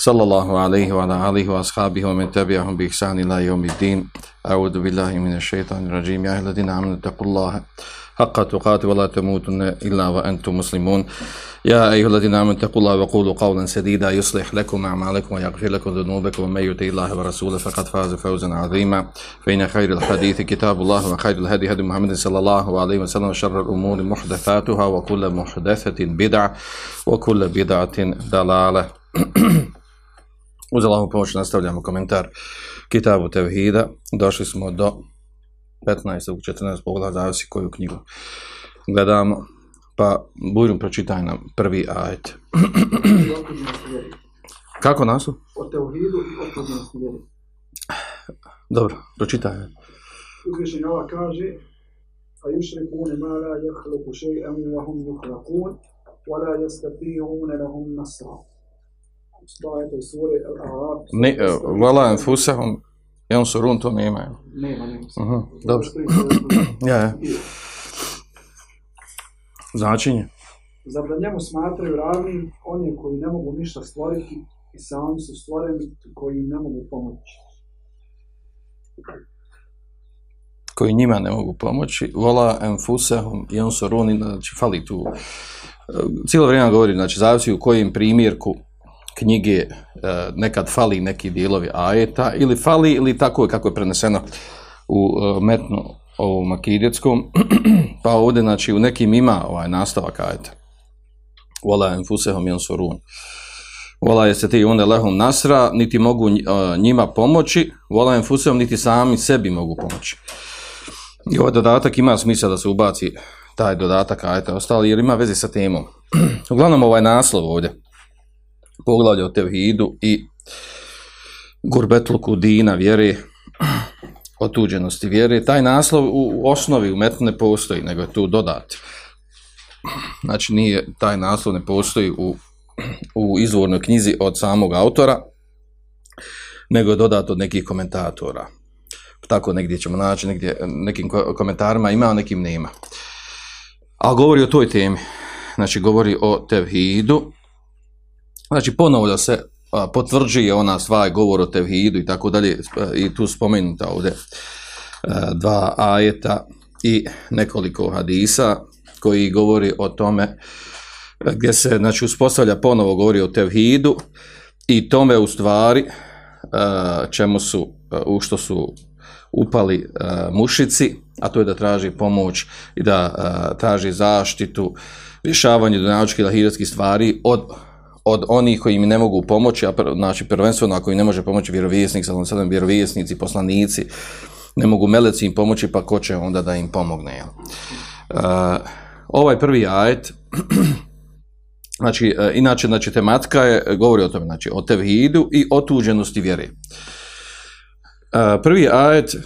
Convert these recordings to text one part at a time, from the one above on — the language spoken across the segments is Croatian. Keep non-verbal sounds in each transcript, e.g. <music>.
صلى الله عليه وعلى آله وأصحابه ومن تبعهم بإحسان إلى يوم الدين. أعوذ بالله من الشيطان الرجيم. يا أيها الذين آمنوا اتقوا الله حق تقاته ولا تموتن إلا وأنتم مسلمون. يا أيها الذين آمنوا اتقوا الله وقولوا قولا سديدا. يصلح لكم أعمالكم ويغفر لكم ذنوبكم. ومن يطع الله ورسوله فقد فاز فوزا عظيما. فإن خير الحديث كتاب الله وخير الهدي هدي محمد صلى الله عليه وسلم وشر الأمور محدثاتها وكل محدثة بدعة وكل بدعة ضلالة. <clears throat> Uz Allahu pomoć nastavljamo komentar Kitabu Tevhida. Došli smo do 15. 14. pogleda, zavisi koju knjigu gledamo. Pa, Bujrum, pročitaj nam prvi ajet. <clears throat> Kako nasu? o teuhidu i vjeri. Dobro, pročitaj. Uzvišenje Allah kaže a yušrikune ma la jahluku še'an wa hum yuhlakun wa la yastati'une lahum nasra. Ne, vala enfusahum, jedan surun to nemaju. Nema, nema. Mhm, dobro. <clears throat> Ja, ja. Značenje? Zar da njemu smatraju ravnim oni koji ne mogu ništa stvoriti i sami su stvoreni koji im ne mogu pomoći. koji njima ne mogu pomoći, vola enfusehum i on soruni, znači fali tu. E, Cijelo vrijeme govori, znači zavisi u kojem primjerku knjige e, nekad fali neki dijelovi ajeta ili fali ili tako kako je preneseno u e, metnu ovom akidetskom, <clears throat> pa ovdje znači u nekim ima ovaj nastavak ajeta. I on sorun. Vola je se ti onda lehum nasra, niti mogu e, njima pomoći, vola enfusehum niti sami sebi mogu pomoći. I ovaj dodatak ima smisla da se ubaci taj dodatak ajta ostali jer ima veze sa temom. <clears throat> Uglavnom ovaj naslov ovdje, poglavlje o tevhidu i gurbetluku dina vjere, otuđenosti vjere, taj naslov u osnovi u metu ne postoji, nego je tu dodat. Znači nije, taj naslov ne postoji u, u izvornoj knjizi od samog autora, nego je dodat od nekih komentatora tako negdje ćemo naći, negdje, nekim ko- komentarima ima, a nekim nema. A govori o toj temi, znači govori o tevhidu, znači ponovno se a, potvrđuje ona stvar govor o tevhidu i tako dalje, i tu spomenuta ovdje a, dva ajeta i nekoliko hadisa koji govori o tome a, gdje se znači uspostavlja ponovo govori o tevhidu i tome u stvari a, čemu su, u što su upali mušici, a to je da traži pomoć i da traži zaštitu, rješavanje dunjačkih lahiratskih stvari od, od onih koji im ne mogu pomoći, a znači prvenstveno ako im ne može pomoći vjerovjesnik, sad sad vjerovjesnici, poslanici, ne mogu meleci im pomoći, pa ko će onda da im pomogne. jel? Uh, ovaj prvi ajet, <clears throat> znači, uh, inače, znači, tematika je, govori o tome, znači, o tevhidu i otuđenosti vjere. Uh, prvi ajet uh,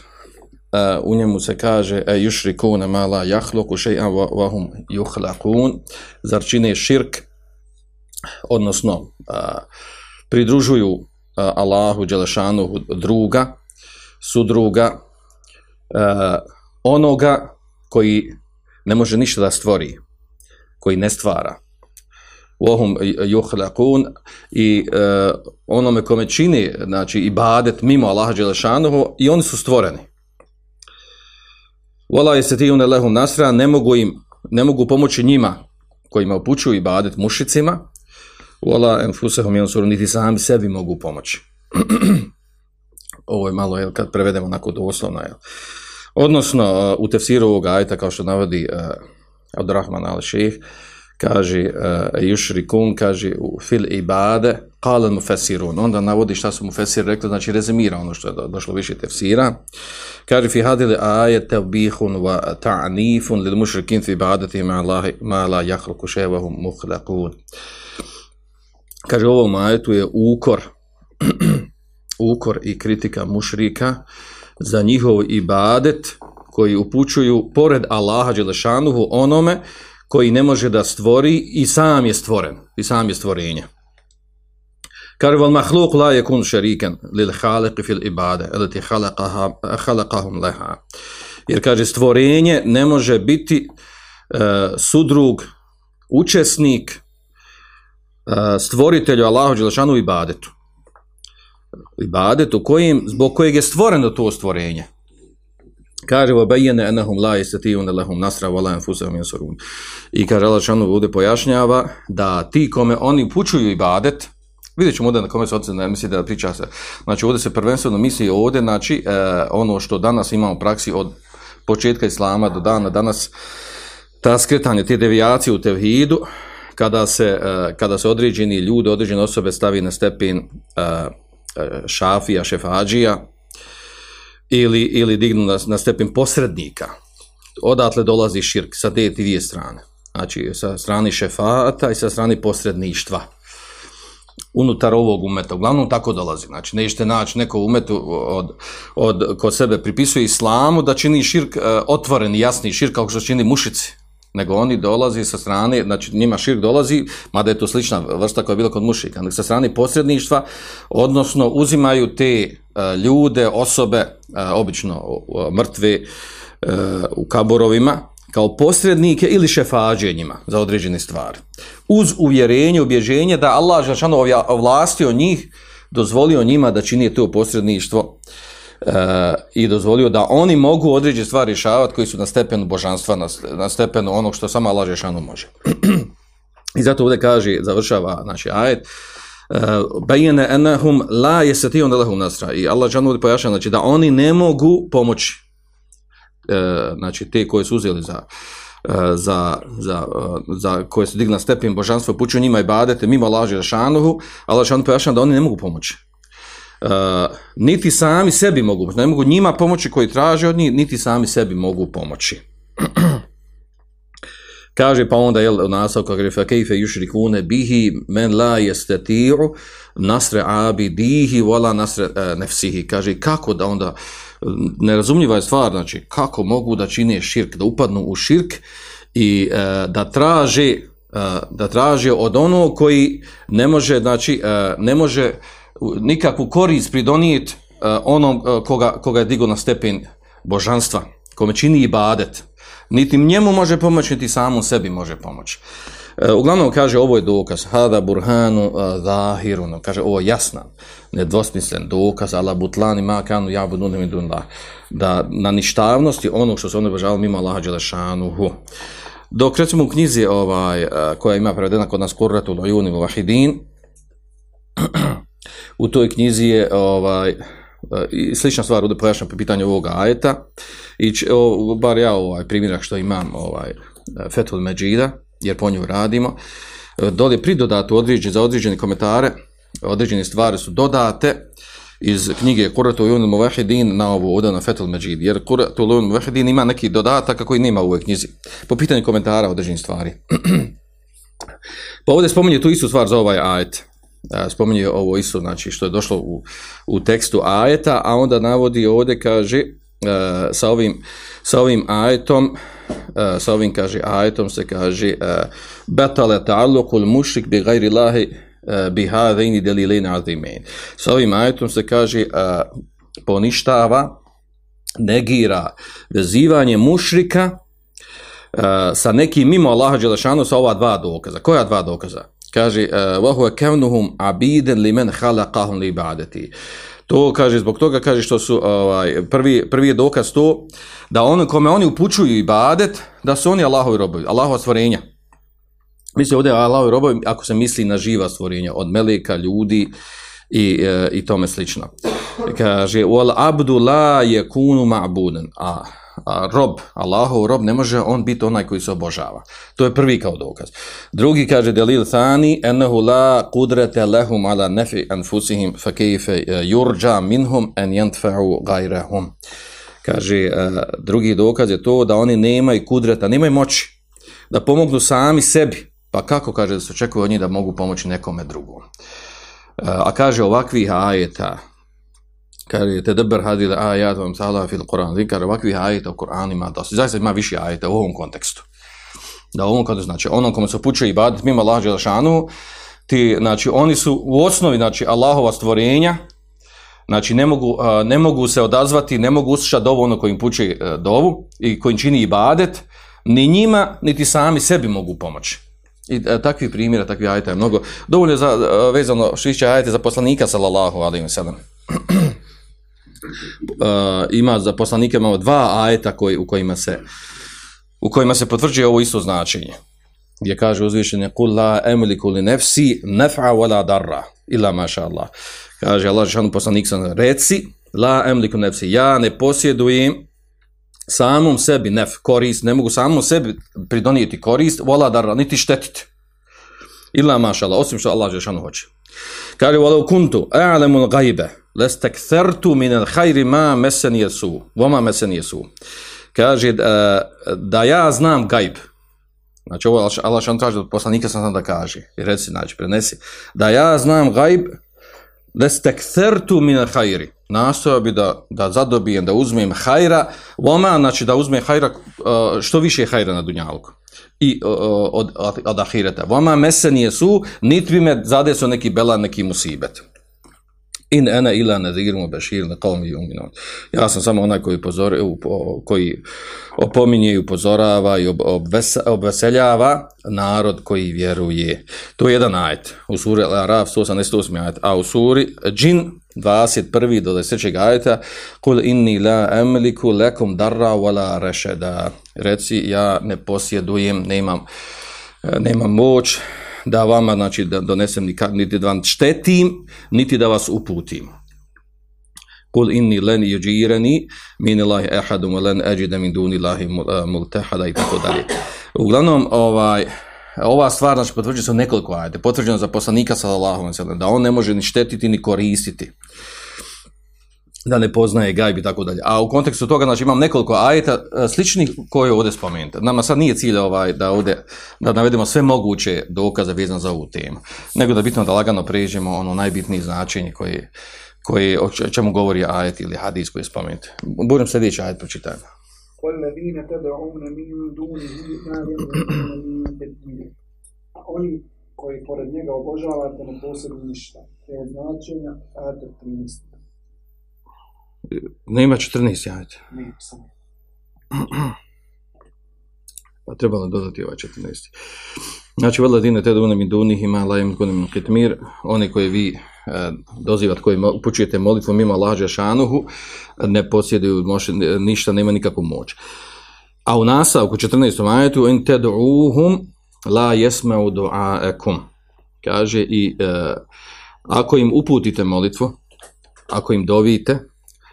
u njemu se kaže e yušrikuna ma la jahluku še'an wa, wa hum yuhlakun zar čine širk odnosno pridružuju Allahu Đelešanu druga sudruga onoga koji ne može ništa da stvori koji ne stvara wahum yuhlakun i uh, onome kome čini znači ibadet mimo Allaha dželešanuhu i oni su stvoreni. Wala yastati'una lahum nasra ne mogu im ne mogu pomoći njima kojima upućuju ibadet mušicima. Wala anfusahum yansurun niti sami sebi mogu pomoći. <clears throat> Ovo je malo jel, kad prevedemo onako doslovno jel. Odnosno uh, u tefsiru ovog ajeta kao što navodi uh, Abdurrahman al-Šejh kaže uh, yušrikun, kaže u fil ibade, qala mufessirun. Onda navodi šta su mufessir rekli, znači rezimira ono što je do, došlo više tefsira. Kaže fi hadili ajet tevbihun wa ta'nifun lil mušrikin fi ibadati ma, la, ma la ševahum muhlakun. Kaže u ovom ajetu je ukor <clears throat> ukor i kritika mušrika za njihov ibadet koji upućuju pored Allaha Đelešanuhu onome koji ne može da stvori i sam je stvoren, i sam je stvorenje. Kaže, val mahluk la yakun šariken lil haliqi fil ibade, elati halaqahum leha. Jer kaže, stvorenje ne može biti uh, sudrug, učesnik, E, stvoritelju Allahu Đelešanu i badetu. I badetu kojim, zbog kojeg je stvoreno to stvorenje. Kaže vabajene enahum la istatijun lahum nasra wala anfusahum yansurun. I kaže Allah Đelešanu bude pojašnjava da ti kome oni pučuju ibadet, vidjet ćemo ovdje na kome se ovdje ne misli da priča se. Znači ovdje se prvenstveno misli ovdje, znači e, ono što danas imamo u praksi od početka Islama do dana danas, ta skretanje, te devijacije u tevhidu, kada se, e, kada se određeni ljudi, određene osobe stavi na stepin e, e, šafija, šefađija, ili, ili dignu na, na stepen posrednika. Odatle dolazi širk sa te dvije strane. Znači sa strane šefata i sa strane posredništva unutar ovog umeta. Uglavnom tako dolazi. Znači, nećete naći neko umetu od, od, kod sebe pripisuje islamu da čini širk otvoren, jasni širk kao što čini mušici. Nego oni dolazi sa strane, znači njima širk dolazi, mada je to slična vrsta koja je bila kod mušika, nego sa strane posredništva, odnosno uzimaju te uh, ljude, osobe, uh, obično mrtve u kaborovima, kao posrednike ili šefađe njima za određene stvari. Uz uvjerenje, ubježenje da Allah Žešanu ovlastio njih, dozvolio njima da čini to posredništvo e, i dozvolio da oni mogu određene stvari rješavati koji su na stepenu božanstva, na, na stepenu onog što samo Allah Žešanu može. <clears throat> I zato ovdje kaže, završava znači, ajet, e, bajene enahum la jesatijun lahum nasra. I Allah Žešanu ovdje pojašnja, znači da oni ne mogu pomoći e, znači te koje su uzeli za, e, za, za, za koje su digli stepen božanstva, puću njima i badete mimo laži Rašanuhu, ali Rašanu pojašnja da oni ne mogu pomoći. Uh, niti sami sebi mogu, ne mogu njima pomoći koji traže od njih, niti sami sebi mogu pomoći. <clears throat> Kaže pa onda jel nastavka kaže fa kayfa bihi man la yastati'u nasra abidihi wala nasra uh, nafsihi kaže kako da onda nerazumljiva je stvar znači kako mogu da čine širk da upadnu u širk i uh, da traže da traže od onog koji ne može znači ne može nikakvu korist pridonijeti uh, onom uh, koga koga je digo na stepen božanstva kome čini ibadet niti njemu može pomoći, niti samu sebi može pomoći. E, uglavnom kaže ovo je dokaz, hada burhanu zahirun, kaže ovo je jasna, nedvosmislen dokaz, ala butlani ma kanu jabu nunim dunla, da na ništavnosti onog što se ono obožavali mimo Allaha Đelešanuhu. Dok recimo u knjizi ovaj, koja ima prevedena kod nas Kurratu Lajuni Vahidin, <clears throat> u toj knjizi je ovaj, i slična stvar ovdje pojašnjam po pitanju ovoga ajeta. I č, o, bar ja ovaj primjerak što imam ovaj Fethul Međida jer po nju radimo. Dole pridodatu određen, za određene komentare određene stvari su dodate iz knjige Kuratu Yunul Muvahidin na ovu ovdje na Fethul Međid. Jer Kuratu Yunul Muvahidin ima neki dodatak koji nema u ovoj knjizi po pitanju komentara određenih stvari. <clears throat> Pa ovdje spominje tu istu stvar za ovaj ajet spominje ovo isto, znači što je došlo u, u tekstu ajeta, a onda navodi ovdje, kaže, uh, sa, ovim, sa ovim ajetom, uh, sa ovim, kaže, ajetom se kaže, uh, betale ta'allukul mušrik bi gajri lahi bi hadini delilina azimein. Sa ovim ajetom se kaže, poništava, negira vezivanje mušrika sa nekim mimo Allaha Đelešanu sa ova dva dokaza. Koja dva dokaza? Kaže wa huwa kaunuhum abidan liman khalaqahum li ibadati. To kaže zbog toga kaže što su ovaj prvi prvi je dokaz to da on kome oni upućuju ibadet da su oni Allahovi robovi Allahova stvorenja. Misli ovdje Allahovi robovi ako se misli na živa stvorenja od meleka ljudi i, e, i tome slično. Kaže wal abdu la yakunu ma'budan. A, rob, Allahov rob, ne može on biti onaj koji se obožava. To je prvi kao dokaz. Drugi kaže delil thani, ennehu la kudrete lehum ala nefi anfusihim fa kejfe e, yurđa minhum en jentfa'u gajrehum. Kaže, uh, drugi dokaz je to da oni nemaju kudreta, nemaju moći da pomognu sami sebi. Pa kako kaže da se očekuje od njih da mogu pomoći nekome drugom? Uh, a kaže ovakvih ajeta, kaže te deber hadil ajat vam sala fil Kur'an zikar ovakvih ajeta u Kur'anu ima dosta. Zaista ima više ajeta u ovom kontekstu. Da u ovom kontekstu, znači onom kome se upućuje ibadet mimo Allah Đelešanu, ti, znači oni su u osnovi, znači Allahova stvorenja, znači ne mogu, ne mogu se odazvati, ne mogu uslušati dovu ono kojim puče e, dovu i kojim čini ibadet, ni njima, niti sami sebi mogu pomoći. I e, takvih primjera, takvih ajeta je mnogo. Dovoljno je za, e, vezano šišće ajete za poslanika, sallallahu alaihi wa sallam. <clears throat> Uh, ima za poslanike imamo dva ajeta koji, u kojima se u kojima se potvrđuje ovo isto značenje. Gdje kaže uzvišenje kul la emliku li nefsi nef'a wala darra illa maša Allah. Kaže Allah šanu poslanik sam reci la emliku nefsi ja ne posjedujem samom sebi nef korist ne mogu samom sebi pridonijeti korist wala darra niti štetiti. Illa maša Allah osim što Allah šanu hoće. Kaže walau kuntu a'lamu al-ghaiba lastakthartu min al-khayri ma masani yasu wa ma masani yasu kaže da, da ja znam gajb. Znači ovo Allah šan traži od poslanika sam da kaže. I reci, znači, prenesi. Da ja znam gajb, da stektertu min hajri. Nastojao bi da, da zadobijem, da uzmem hajra, voma, znači da uzmem hajra, što više hajra na dunjalku. I od, od, od ahireta. Voma mese nije su, nit bi me zadesio neki bela, neki musibet. In ena ila nadirmu bešir na qawmi yu'minun. Ja sam samo onaj koji pozori, koji opominje i upozorava i obveseljava narod koji vjeruje. To je jedan ajet. U suri Al-Araf 188 ajet, a u suri Džin 21. do 10. ajeta Kul inni la emliku lekum darra wala rešeda. Reci, ja ne posjedujem, nemam, nemam moć da vama, znači, da donesem niti da vam štetim, niti da vas uputim. Kul inni len yuđirani min ilahi ehadum len eđide min duni ilahi multehada i tako dalje. Uglavnom, ovaj, ova stvar znači, potvrđuje se nekoliko ajde. Potvrđeno za poslanika sallallahu alejhi da on ne može ni štetiti ni koristiti da ne poznaje gajbi i tako dalje. A u kontekstu toga, znači imam nekoliko ajeta e, sličnih koje ovdje spomenuti. Nama sad nije cilj ovaj, da ovdje da navedemo sve moguće dokaze vezano za ovu temu, nego da bitno da lagano pređemo ono najbitnije značenje koje, koje, o čemu govori ajet ili hadis koji je spomenut. Budem sljedeći ajet pročitajmo. وَالَّذِينَ تَدْعُونَ مِنْ دُونِهِ مَا يَمْلِكُونَ مِنْ تَدْبِيرٍ A oni koji pored njega obožavate ne posjeduju ništa. To je značenja ajeta 13. Nema 14 ajeta. Ne, samo. Pa trebalo dodati ovaj 14. Znači, vela dine te dune mi dunih ima lajem kunim kitmir, oni koji vi e, dozivate, koji upućujete molitvu mimo lađa šanuhu, ne posjeduju moš, ništa, nema nikakvu moć. A u nastavku 14. ajetu, in te duhum la jesmeu duaekum. Kaže i e, ako im uputite molitvu, ako im dovite,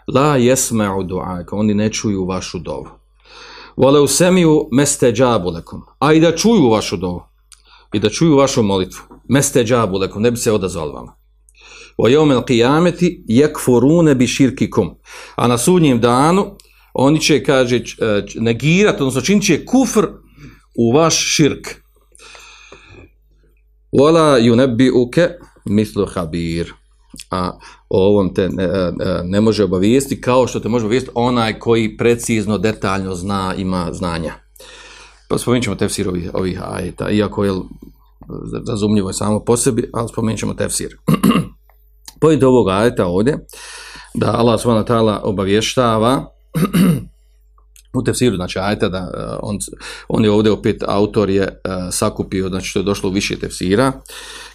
La jesme'u du'akum, oni ne čuju vašu dovu. Vole u semiju meste džabulekom, a i da čuju vašu dovu, i da čuju vašu molitvu, meste džabulekom, ne bi se odazvali vama. O jomel qiyameti yakfurune bi širkikum. A na sudnjem danu oni će, kaže, negirati, odnosno činit će kufr u vaš širk. Wala yunabbi'uka mislu habir a o ovom te ne, ne može obavijesti kao što te može obavijesti onaj koji precizno, detaljno zna, ima znanja. Pa spomenut ćemo tefsir ovih, ovih ajeta, iako je razumljivo je samo po sebi, ali spomenut ćemo tefsir. <clears throat> Pojete ovog ajeta ovdje, da Allah s.w.t. obavještava <clears throat> u tefsiru, znači ajta da uh, on, on je ovdje opet autor je uh, sakupio, znači što je došlo u više tefsira.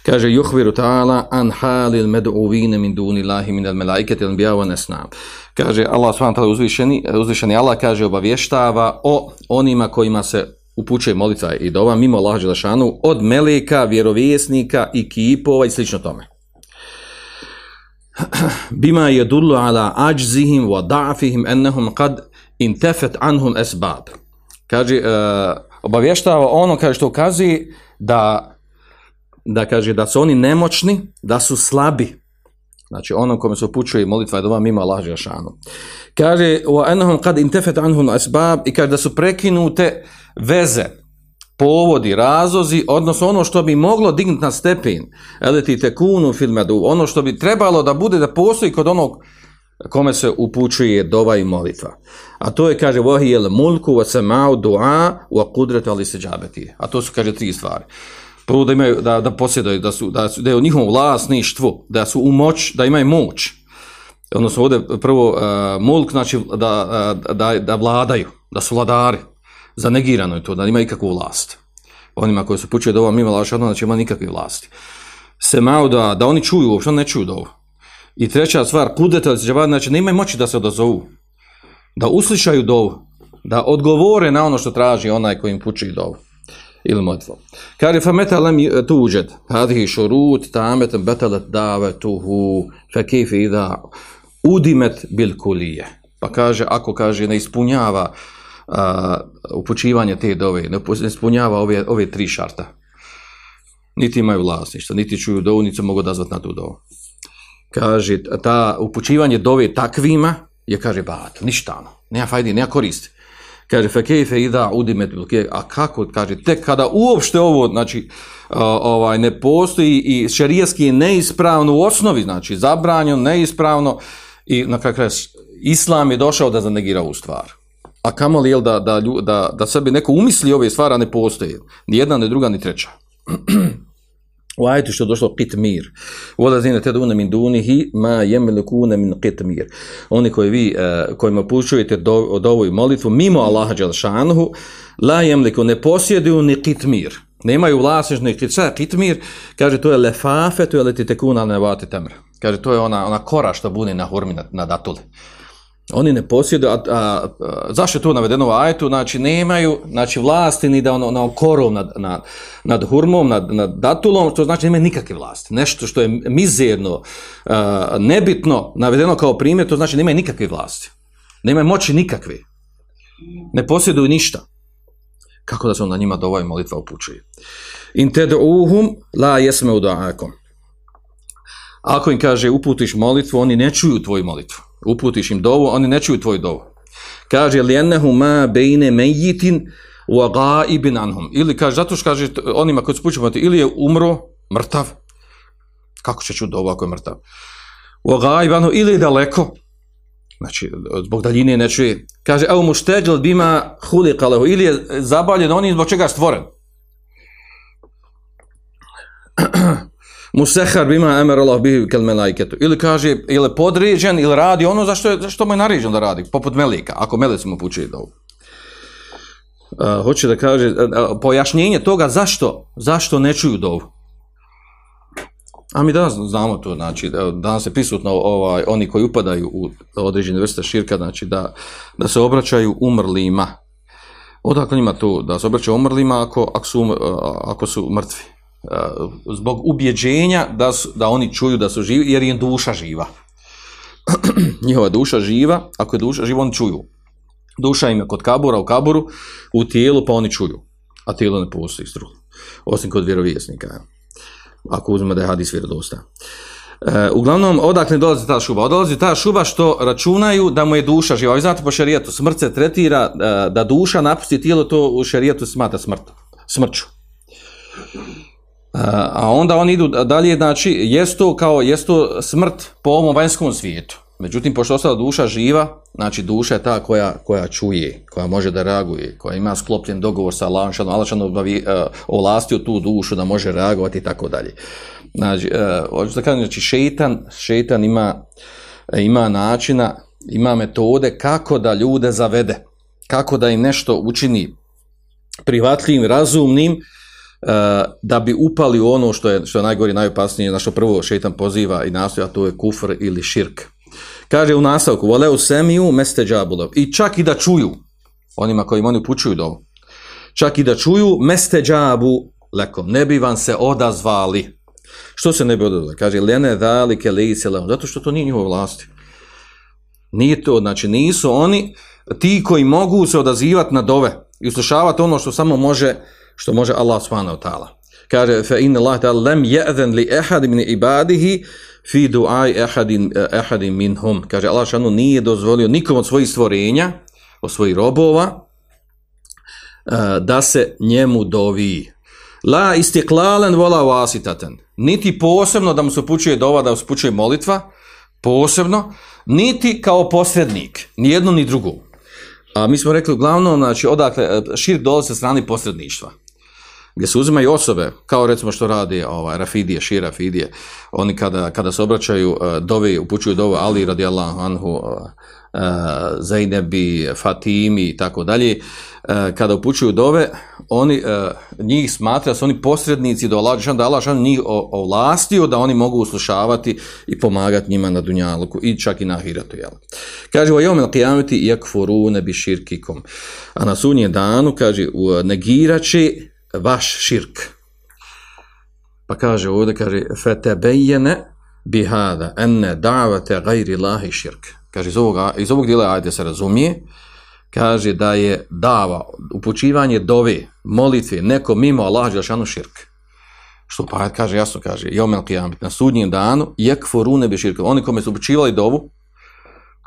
Kaže yuhviru ta'ala an halil med'uvine min duni lahi min al melaiketi al bijava nesna. Kaže Allah s.w.t. uzvišeni, uzvišeni Allah kaže obavještava o onima kojima se upućuje molitva i dova mimo Allah Đelešanu od meleka, vjerovjesnika i kipova i slično tome. <clears throat> Bima je dullu ala ađzihim wa da'fihim ennehum kad intefet anhum esbab. Kaže, uh, obavještava ono kaže što ukazuje da, da kaže da su oni nemoćni, da su slabi. Znači ono kome se upućuje molitva i dova mimo Allah Žešanu. Kaže, wa ennehum kad intefet anhum esbab i kaže da su prekinute veze, povodi, razozi, odnosno ono što bi moglo dignuti na stepen, eleti tekunu filmedu, ono što bi trebalo da bude da postoji kod onog kome se upućuje dova i molitva. A to je, kaže, vohi jel mulku, wa samau du'a, wa kudretu ali se A to su, kaže, tri stvari. Prvo da imaju, da, da posjedaju, da su, da su, da je u njihovom vlasništvu, da su u moć, da imaju moć. Odnosno ovdje prvo uh, mulk, znači da, uh, da, da vladaju, da su vladari. Zanegirano je to, da ima ikakvu vlast. Onima koji se pućuje dovo mimo laša, znači ima nikakve vlasti. Se malo da, da oni čuju, uopšte ne čuju dovo. I treća stvar, kudeta, znači ne imaju moći da se odazovu. Da uslišaju dovu, da odgovore na ono što traži onaj koji im puči dovu ili motvo. Kaže, fa meta lem tuđed, hadhi šurut, tamet, betelet davetuhu, fe kifi ida, udimet bil kulije. Pa kaže, ako kaže, ne ispunjava a, upućivanje te dove, ne ispunjava ove, ove tri šarta. Niti imaju vlasništva, niti čuju dovu, niti se mogu odazvati na tu dovu. Kaže, ta upućivanje dove takvima je, kaže, bat, ništano, nema fajdi, nema koristi. Kaže, fekejfe ida udimet a kako, kaže, tek kada uopšte ovo, znači, ovaj, ne postoji i šerijaski je neispravno u osnovi, znači, zabranjeno, neispravno i na kraju islam je došao da zanegira ovu stvar. A kamo li, jel, da, da, da, da sebi neko umisli ove stvari, a ne postoji. Ni jedna, ni druga, ni treća. <clears throat> U ajetu što je došlo qitmir. Volazine te dune min dunihi ma yemlikuna min qitmir. Oni koji vi uh, kojima pušujete do, od ovu molitvu mimo Allaha dželšanhu la yemliku ne posjeduju ni qitmir. Nemaju vlasništvo ni qitmir. Kaže to je lefafe, to je leti tekuna nevati temr. Kaže to je ona ona kora što buni na hurmi na, na datuli. Oni ne posjeduju, a, a, zašto je to navedeno u ajetu? Znači, nemaju znači, vlasti ni da ono, na korom nad, nad, nad hurmom, nad, nad datulom, to znači nemaju nikakve vlasti. Nešto što je mizerno, a, nebitno, navedeno kao primjer, to znači nemaju nikakve vlasti. Nemaju moći nikakve. Ne posjeduju ništa. Kako da se na njima i molitva upućuje? In uhum la jesme u Ako im kaže uputiš molitvu, oni ne čuju tvoju molitvu uputiš im dovu, oni ne čuju tvoj dovu. Kaže, lijenehu ma bejne mejitin wa gaibin anhum. Ili kaže, zato što kaže onima koji su ili je umro, mrtav, kako će čuti dovu ako je mrtav? Wa gaib anhum, ili je daleko, znači, zbog daljine ne čuje. Kaže, evo mu šteđel bima huli kalehu, ili je zabavljen onim zbog čega je stvoren. <clears throat> Musehar bima emer Allah bihi kel melajketu. Ili kaže, ili podređen, ili radi ono za što, je, za mu je naređen da radi, poput melika, ako melec mu puči da Uh, hoće da kaže, uh, pojašnjenje toga zašto, zašto ne čuju dovu. A mi danas znamo to, znači, danas je prisutno ovaj, oni koji upadaju u određene vrste širka, znači da, da se obraćaju umrlima. Odakle njima to, da se obraćaju umrlima ako, ako, su, ako su mrtvi? Zbog ubjeđenja da, su, da oni čuju da su živi, jer je duša živa. <clears throat> Njihova duša živa, ako je duša živa, oni čuju. Duša im je kod kabura, u kaburu, u tijelu, pa oni čuju. A tijelo ne postoji struh. Osim kod vjerovjesnika. Ako uzmemo da je hadis vjerodosta. E, uglavnom, odakle dolazi ta šuba? Dolazi ta šuba što računaju da mu je duša živa. Vi znate po šarijetu, smrt se tretira, e, da duša napusti tijelo, to u šarijetu smata smrt, smrću. A onda oni idu dalje, znači, jest kao, jest smrt po ovom vanjskom svijetu. Međutim, pošto ostala duša živa, znači duša je ta koja, koja čuje, koja može da reaguje, koja ima sklopljen dogovor sa Allahom, što Allah uh, ovlastio tu dušu da može reagovati i tako dalje. Znači, uh, da kažem, znači, šeitan, šeitan ima, ima načina, ima metode kako da ljude zavede, kako da im nešto učini prihvatljivim, razumnim, da bi upali u ono što je, što je najgore, najopasnije, na što prvo šeitan poziva i nastoja, a to je kufr ili širk. Kaže u nastavku, voleu semiju meste džabulov. I čak i da čuju, onima kojim oni upućuju do čak i da čuju meste džabu lekom, ne bi vam se odazvali. Što se ne bi odazvali? Kaže, lene dalike lice zato što to nije njihove vlasti. Nije to, znači nisu oni ti koji mogu se odazivati na dove i uslušavati ono što samo može što može Allah subhanahu ta'ala. Kaže, fa inna Allah ta'ala lam ya'dhan li ahad min ibadihi fi du'ai ahadin, ahadin minhum. Kaže, Allah šanu nije dozvolio nikom od svojih stvorenja, od svojih robova, eh, da se njemu dovi. La istiklalen vola vasitaten. Niti posebno da mu se upućuje dova, da mu se upućuje molitva, posebno, niti kao posrednik, ni jedno ni drugo. A mi smo rekli uglavnom, znači, odakle, e, širk dolazi sa strane posredništva gdje se uzimaju osobe, kao recimo što radi ovaj, Rafidije, Šir Rafidije, oni kada, kada se obraćaju uh, dovi, upućuju dovu Ali radijallahu anhu, uh, Zajnebi, Fatimi i tako dalje, uh, kada upućuju dove, oni njih smatra da su oni posrednici do Allah, da Allah njih ovlastio da oni mogu uslušavati i pomagati njima na dunjaluku i čak i na ahiratu. Jel? Kaže, o jomel qiyameti yakfurune bi širkikom. A na sunje danu, kaže, će vaš širk. Pa kaže ovdje, kaže, fetebejene bihada enne davate gajri lahi širk. Kaže, iz ovog, iz ovog dijela ajde se razumije, kaže da je dava, upućivanje dove, molitve, neko mimo Allah Đelšanu širk. Što pa kaže, jasno kaže, jomel qiyamit, na sudnjem danu, jekforune bi širk. Oni kome su upućivali dovu,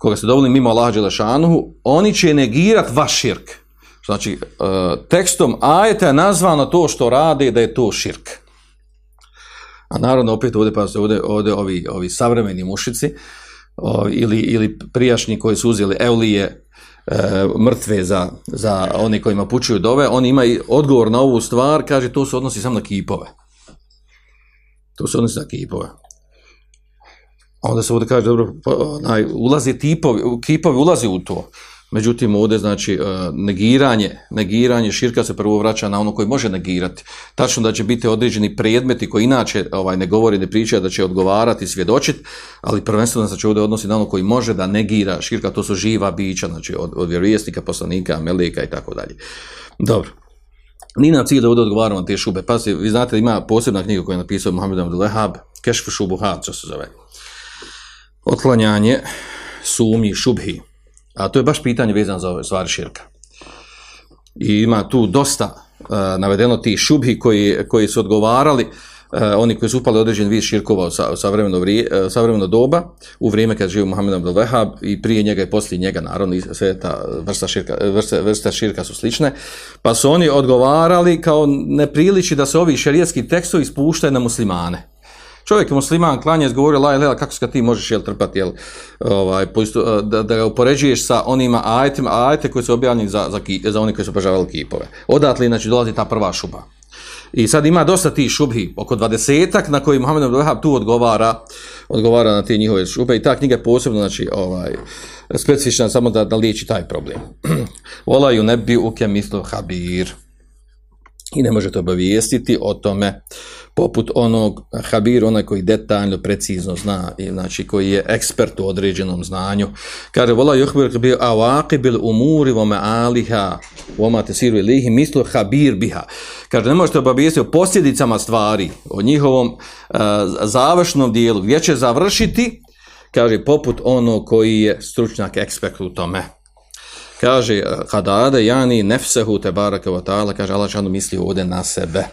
koga su dobili mimo Allah Đelešanu, oni će negirat vaš širk. Znači, uh, tekstom ajeta je nazvano to što rade da je to širk. A naravno opet ovdje, pa ovdje, ovdje ovi, ovi savremeni mušici o, ili, ili prijašnji koji su uzeli eulije e, mrtve za, za oni kojima pučuju dove, oni imaju odgovor na ovu stvar, kaže to se odnosi samo na kipove. To se odnosi na kipove. Onda se ovdje kaže, dobro, pa, onaj, ulazi tipovi, kipovi ulazi u to. Međutim, ovdje znači e, negiranje, negiranje širka se prvo vraća na ono koji može negirati. Tačno da će biti određeni predmeti koji inače ovaj, ne govori, ne priča, da će odgovarati, svjedočiti, ali prvenstveno će ovdje odnosi na ono koji može da negira širka, to su živa bića, znači od, od vjerovjesnika, poslanika, meleka i tako dalje. Dobro. Nije nam cilj da ovdje odgovaramo na te šube. Pazite, vi znate ima posebna knjiga koju je napisao Mohamed Abdul Wahab, Kešf šubuhat, što se zove. Otklanjanje sumnji, šubhi. A to je baš pitanje vezano za ove stvari širka. I ima tu dosta uh, navedeno ti šubhi koji, koji su odgovarali, uh, oni koji su upali određen vid širkova u sa, savremeno, vrije, uh, savremeno doba, u vrijeme kad živi Muhammed Abdul Wahab i prije njega i poslije njega, naravno, sve ta vrsta širka, vrste, vrste širka su slične, pa su oni odgovarali kao ne priliči da se ovi šerijetski tekstovi spuštaju na muslimane. Čovjek je musliman, klanja, izgovori la ilaha kako se ti možeš jel trpati, jel, ovaj, poisto, da, da ga upoređuješ sa onima ajetima, ajete koji su objavljeni za, za, za oni koji su obožavali kipove. Odatle, znači, dolazi ta prva šuba. I sad ima dosta tih šubhi, oko dvadesetak, na koji Muhammed Abdul Wahab tu odgovara, odgovara na te njihove šube i ta knjiga je posebno, znači, ovaj, specifična samo da, da liječi taj problem. <clears throat> Volaju ne bi uke mislo habir. I ne možete obavijestiti o tome poput onog Habir, onaj koji detaljno, precizno zna, znači koji je ekspert u određenom znanju. Kaže, vola juhbir bi awaqibil umuri wa ma'aliha wa ma tasiru ilayhi mislu Habir biha. Kaže, ne možete obavijestiti o posljedicama stvari, o njihovom uh, završnom dijelu, gdje će završiti, kaže, poput ono koji je stručnjak ekspert u tome. Kaže, kada ade jani nefsehu te baraka kaže, Allah čanu misli ovdje na sebe.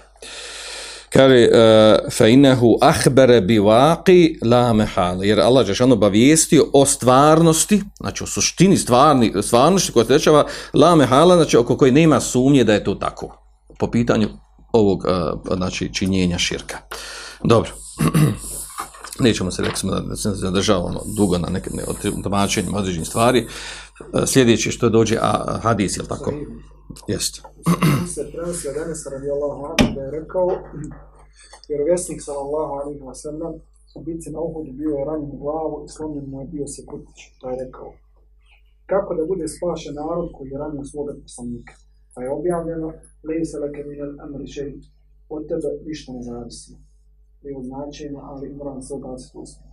Kaže, uh, fa innehu ahbere bi vaqi la mehale, jer Allah Žešanu obavijestio o stvarnosti, znači o suštini stvarni, stvarnosti koja se dešava la mehala, znači oko koje nema sumnje da je to tako, po pitanju ovog uh, znači, činjenja širka. Dobro. <clears throat> Nećemo se, rekli da se zadržavamo dugo na nekim tumačenjima određenih stvari. Sljedeće što dođe, a hadis, je tako? Jeste. se prenosi od Enes radijallahu anhu da je rekao vjerovjesnik sallallahu alaihi wa sallam u bici na Uhudu bio je ranjen u glavu i slomljen mu je bio se kutić. Pa je rekao kako da bude spašen narod koji je ranio svoga poslanika. Pa je objavljeno lejse leke minel amri šeji od tebe ništa ne zavisi. Je značajno, ali moram se obaciti uspjeti.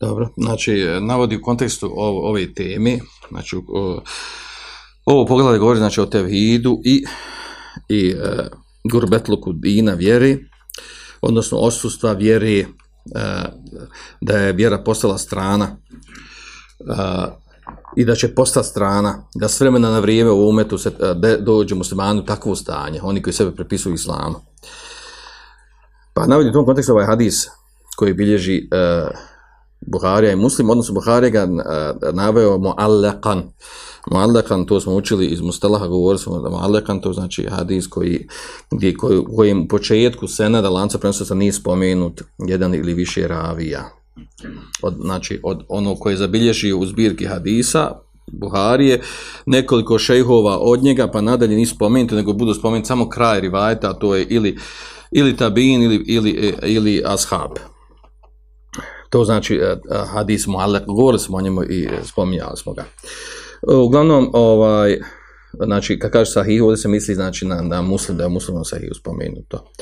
Dobro, znači, navodi u kontekstu ove teme, znači, o, ovo pogledaj govori znači, o tevhidu i, i e, gurbetluku dina vjeri, odnosno osustva vjeri, e, da je vjera postala strana e, i da će postati strana, da s vremena na vrijeme u umetu se de, dođe muslimanu takvo stanje, oni koji sebe prepisuju islamu. Pa navodi u tom kontekstu ovaj hadis koji bilježi e, Buharija i Muslim, odnosno Buharija ga uh, naveo mu'allakan. Mu'allakan, to smo učili iz Mustalaha, govorili smo da mu'allakan, to znači hadis koji, gdje, koji, kojim u početku senada lanca prenosa nije spomenut jedan ili više ravija. od, znači, od onog koje je zabilježio u zbirki hadisa, Buharije, nekoliko šejhova od njega, pa nadalje nisu spomenuti, nego budu spomenuti samo kraj rivajeta, a to je ili, ili tabin ili, ili, ili ashab. To znači eh, hadis mu'alek, govorili smo o njemu i spominjali smo ga. Uglavnom, ovaj, znači, kad kaže sahih, ovdje se misli znači, na, na muslim, da je muslimom sahih spomenuto.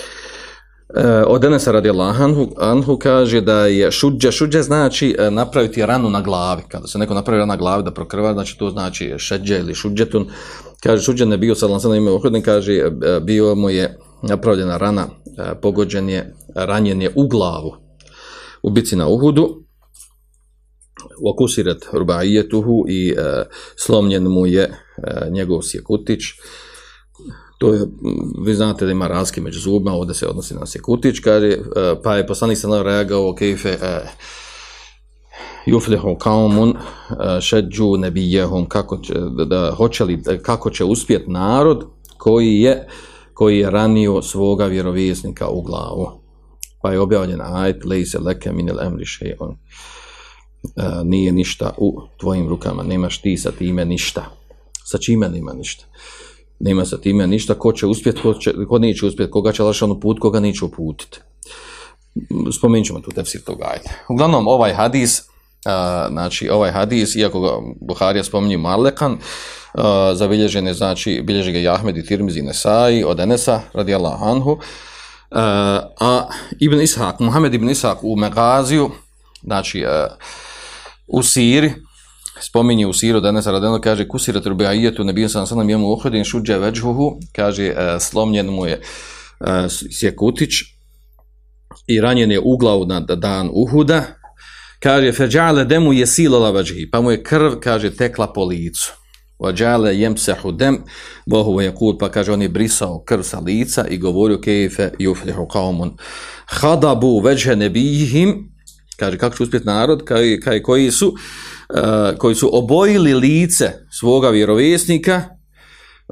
E, od Enesa radi anhu, anhu kaže da je šuđe, šuđe znači e, napraviti ranu na glavi. Kada se neko napravi ranu na glavi da prokrva, znači to znači šeđe ili šuđetun. Kaže šuđe ne bio sad na ime uhodin, kaže e, bio mu je napravljena rana, pogođen je, ranjen je u glavu u bici na Uhudu. Okusiret rubajijetuhu i slomljen mu je njegov sjekutić to je, vi znate da ima razlike među zubima, ovdje se odnosi na sjekutić, kaže, e, pa je poslanik sam reagao, kejfe, e, juflihu kaumun e, šeđu nebijehum, kako će, da, hoće li, kako će uspjeti narod koji je, koji je ranio svoga vjerovjesnika u glavu. Pa je objavljen ajet, lej se leke minil emri on nije ništa u tvojim rukama, nemaš ti sa time ništa. Sa čime nema ništa? nema sa time ništa, ko će uspjeti, ko, ko neće uspjeti, koga će lašanu put, koga neće uputiti. Spomenut ćemo tu tefsir toga. Uglavnom, ovaj hadis, a, znači ovaj hadis, iako ga Buharija spominje Marlekan, zabilježen je, znači, bilježi ga Jahmed i Tirmizi Nesai od Enesa, radi anhu, a, a Ibn Ishak, Muhammed Ibn Ishak u Megaziju, znači, a, u Siri, spominje u siru danas radeno kaže kusirat rubajijetu nebija sam sam jemu uhodin šuđa veđhuhu kaže e, slomljen mu je e, sjekutić i ranjen je u glavu na dan Uhuda kaže feđale demu je silala veđhi pa mu je krv kaže tekla po licu Vađale jemsehu dem, bohu je kut, pa kaže on je brisao krv sa lica i govorio kejfe juflihu kaumun. Hadabu veđhe nebihim, kaže kako će uspjeti narod, kaj, kaj, koji su Eh, koji su obojili lice svoga vjerovjesnika,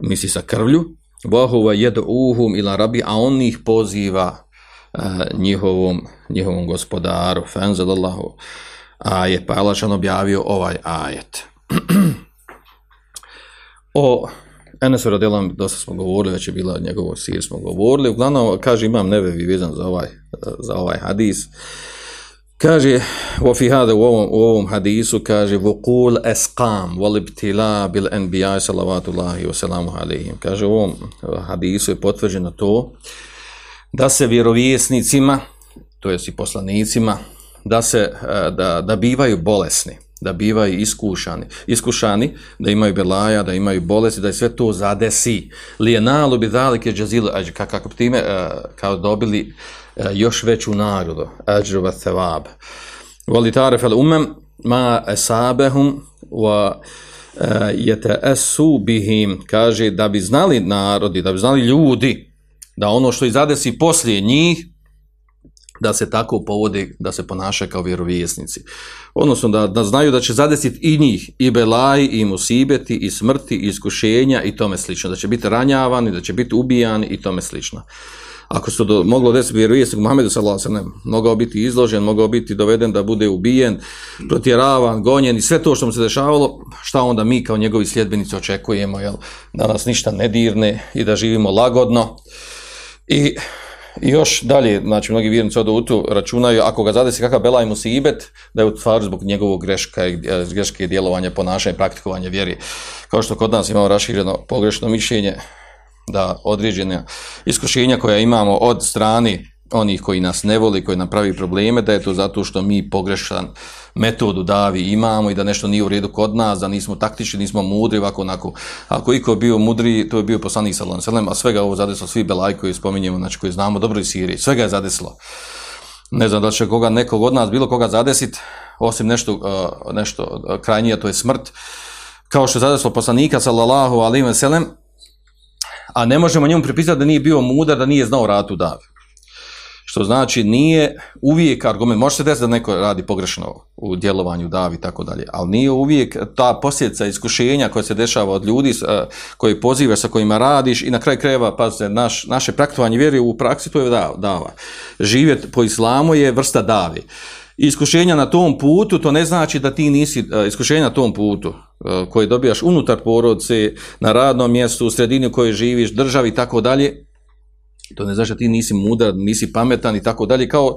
misli sa krvlju, Bohova jedu uhum ila rabi, a on ih poziva uh, njihovom, njihovom gospodaru, fenzalallahu, a je pa objavio ovaj ajet. <clears throat> o Enesu Radelam dosta smo govorili, već je bila njegovo sir smo govorili, uglavnom, kaže, imam nevevi vezan za ovaj, za ovaj hadis, Kaže, u fihade u ovom, u ovom hadisu, kaže, vukul esqam, volibtila bil enbijaj, salavatullahi wasalamu alaihim. Kaže, u ovom hadisu je potvrđeno to, da se vjerovjesnicima, to jest i poslanicima, da se, e, da, da bivaju bolesni, da bivaju iskušani, iskušani, da imaju belaja, da imaju bolesti, da je sve to zadesi. Lijenalu bi dalike džazilu, kako time, e, kao dobili E, još veću nagradu, ajru wa thawab. Wali tarif al umam ma asabahum wa e, yata'assu bihim kaže da bi znali narodi, da bi znali ljudi da ono što izadesi poslije njih da se tako povode, da se ponaša kao vjerovjesnici. Odnosno da, da znaju da će zadesiti i njih, i belaj, i musibeti, i smrti, i iskušenja, i tome slično. Da će biti ranjavani, da će biti ubijani, i tome slično ako se do, moglo desiti vjerovjesnik Muhammedu sallallahu alejhi mogao biti izložen, mogao biti doveden da bude ubijen, protjeravan, gonjen i sve to što mu se dešavalo, šta onda mi kao njegovi sljedbenici očekujemo, jel, da nas ništa ne dirne i da živimo lagodno. I, još dalje, znači mnogi vjernici od u tu računaju, ako ga zadesi kakav belaj mu sibet, da je u stvari zbog njegovog greška i greške djelovanja, ponašanja praktikovanja vjeri. Kao što kod nas imamo rašireno pogrešno mišljenje, da određene iskušenja koja imamo od strani onih koji nas ne voli, koji nam pravi probleme, da je to zato što mi pogrešan metodu davi imamo i da nešto nije u redu kod nas, da nismo taktični, nismo mudri, ovako onako. Ako iko je bio mudri, to je bio poslanik sallam sallam, a svega ovo zadeslo svi belaj koji spominjemo, znači koji znamo dobro iz Sirije, svega je zadeslo. Ne znam da će koga nekog od nas, bilo koga zadesit, osim nešto, nešto krajnije, to je smrt, kao što je zadeslo poslanika sallallahu alaihi wa sallam, a ne možemo njemu pripisati da nije bio mudar, da nije znao ratu davi. Što znači nije uvijek argument, može se desiti da neko radi pogrešno u djelovanju davi i tako dalje, ali nije uvijek ta posljedica iskušenja koja se dešava od ljudi uh, koji pozivaš, sa kojima radiš i na kraj krajeva, pa se naš, naše praktovanje vjeri u praksi to je dava. Živjet po islamu je vrsta davi. Iskušenja na tom putu, to ne znači da ti nisi e, iskušenja na tom putu e, koje dobijaš unutar porodice, na radnom mjestu, u sredini u kojoj živiš, državi i tako dalje, to ne znači da ti nisi mudar, nisi pametan i tako dalje. Kao, uh,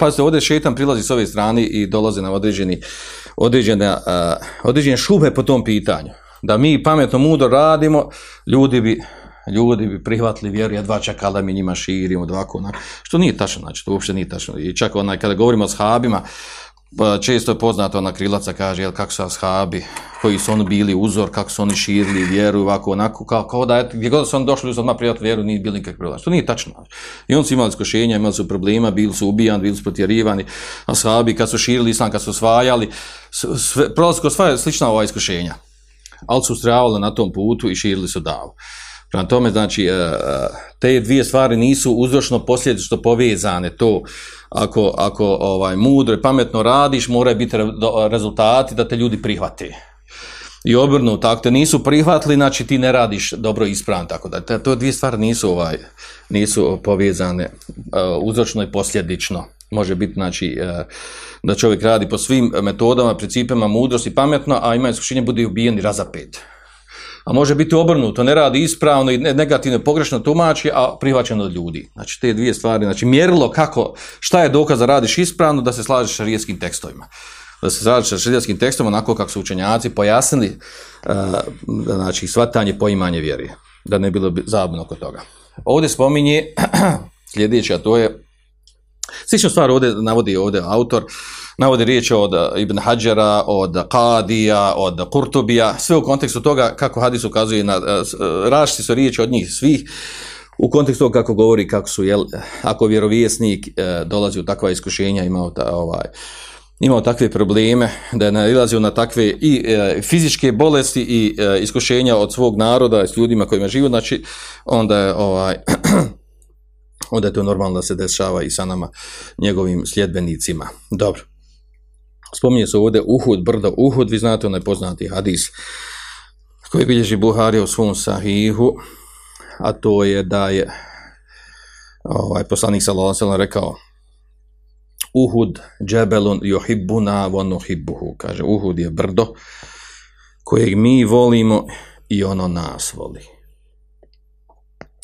pazite, ovdje šetan prilazi s ove strane i dolaze na određeni, određene, određene šube po tom pitanju. Da mi pametno, mudro radimo, ljudi bi, ljudi bi prihvatili vjeru, jedva čekali da mi njima širimo, ovako, onako. Što nije tačno, znači, to uopšte nije tačno. I čak onaj, kada govorimo o shabima, pa često je poznato ona krilaca kaže jel kako su ashabi koji su oni bili uzor kako su oni širili vjeru ovako onako kao, kao da gdje god su oni došli su odmah prijatelji vjeru nije bili nikakve problema što nije tačno i oni su imali iskušenja imali su problema bili su ubijani bili su protjerivani ashabi kad su širili islam kad su osvajali prolazko sva slična ova iskušenja. Ali su ustrajavali na tom putu i širili su davu Prema tome, znači, e, e, te dvije stvari nisu uzročno posljedično povezane. To, ako, ako ovaj, mudro i pametno radiš, moraju biti rezultati da te ljudi prihvate. I obrnu, tako te nisu prihvatili, znači ti ne radiš dobro ispravno, tako da. To dvije stvari nisu, ovaj, nisu povezane uh, uzročno i posljedično. Može biti, znači, da čovjek radi po svim metodama, principima mudrosti pametno, a ima iskušenje bude ubijen i razapet a može biti obrnuto, ne radi ispravno i negativno pogrešno tumači, a prihvaćeno od ljudi. Znači te dvije stvari, znači mjerilo kako, šta je dokaz da radiš ispravno, da se slažeš sa rijeskim tekstovima. Da se slažeš šarijetskim tekstom onako kako su učenjaci pojasnili, uh, znači svatanje, poimanje vjeri, da ne bilo zabavno oko toga. Ovdje spominje <clears throat> sljedeće, a to je, sličnu stvar ovdje navodi ovdje autor, navodi riječ od Ibn Hadžera, od Kadija, od Kurtubija, sve u kontekstu toga kako hadis ukazuje na, e, rašti su riječi od njih svih, u kontekstu toga kako govori kako su, jel, ako vjerovjesnik e, dolazi u takva iskušenja, imao ta, ovaj, imao takve probleme, da je nalazio na takve i e, fizičke bolesti i e, iskušenja od svog naroda s ljudima kojima živu, znači onda je ovaj, <clears throat> onda je to normalno da se dešava i sa nama njegovim sljedbenicima. Dobro. Spominje se ovdje Uhud, brdo Uhud, vi znate onaj poznati hadis koji bilježi Buhari u svom sahihu, a to je da je ovaj poslanik sallallahu rekao Uhud džebelun yuhibbuna wa nuhibbuhu kaže Uhud je brdo kojeg mi volimo i ono nas voli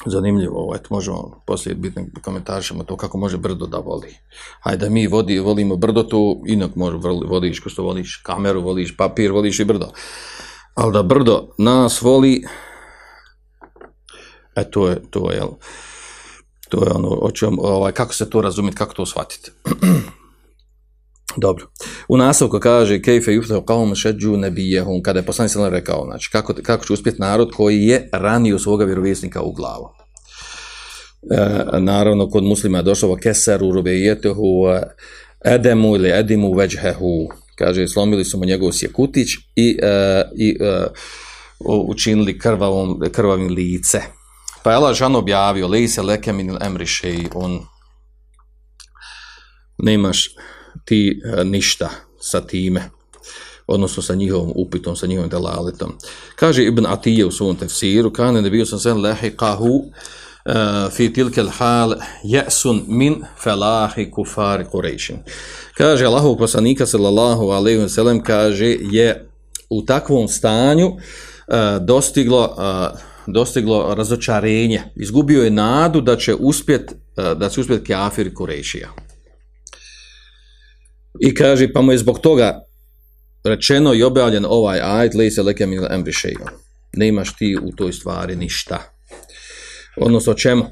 zanimljivo, ovaj, možemo poslije biti komentarišemo to kako može brdo da voli. Hajde mi vodi, volimo brdo, to inak može, voliš ko što voliš kameru, voliš papir, voliš i brdo. Ali da brdo nas voli, e to je, to je, to je ono, o čem, ovaj, kako se to razumjeti, kako to shvatiti. <clears throat> Dobro. U nastavku kaže kejfe yuftahu qawm shajju nabiyahum kada je poslanik sallallahu rekao znači kako kako će uspjeti narod koji je ranio svoga vjerovjesnika u glavu. E, naravno kod muslima je došlo kesaru rubejetehu edemu ili edimu veđhehu kaže slomili su mu njegov sjekutić i, e, i e, učinili krvavom, krvavim lice. Pa je Allah objavio lejse leke min emri on nemaš ti e, ništa sa time, odnosno sa njihovom upitom, sa njihovim delaletom. Kaže Ibn Atije u svom tefsiru, kane ne bio sam sen lehiqahu fi tilkel hal jesun min felahi kufari kurejšin. Kaže Allahov poslanika sallallahu alaihi wa sallam, kaže je u takvom stanju uh, dostiglo uh, dostiglo razočarenje, izgubio je nadu da će uspjet, da će uspjet kafir Kurešija. I kaže, pa mu je zbog toga rečeno i objavljen ovaj ajd, lej se leke min emrišeju. Ne imaš ti u toj stvari ništa. Odnosno, čemu?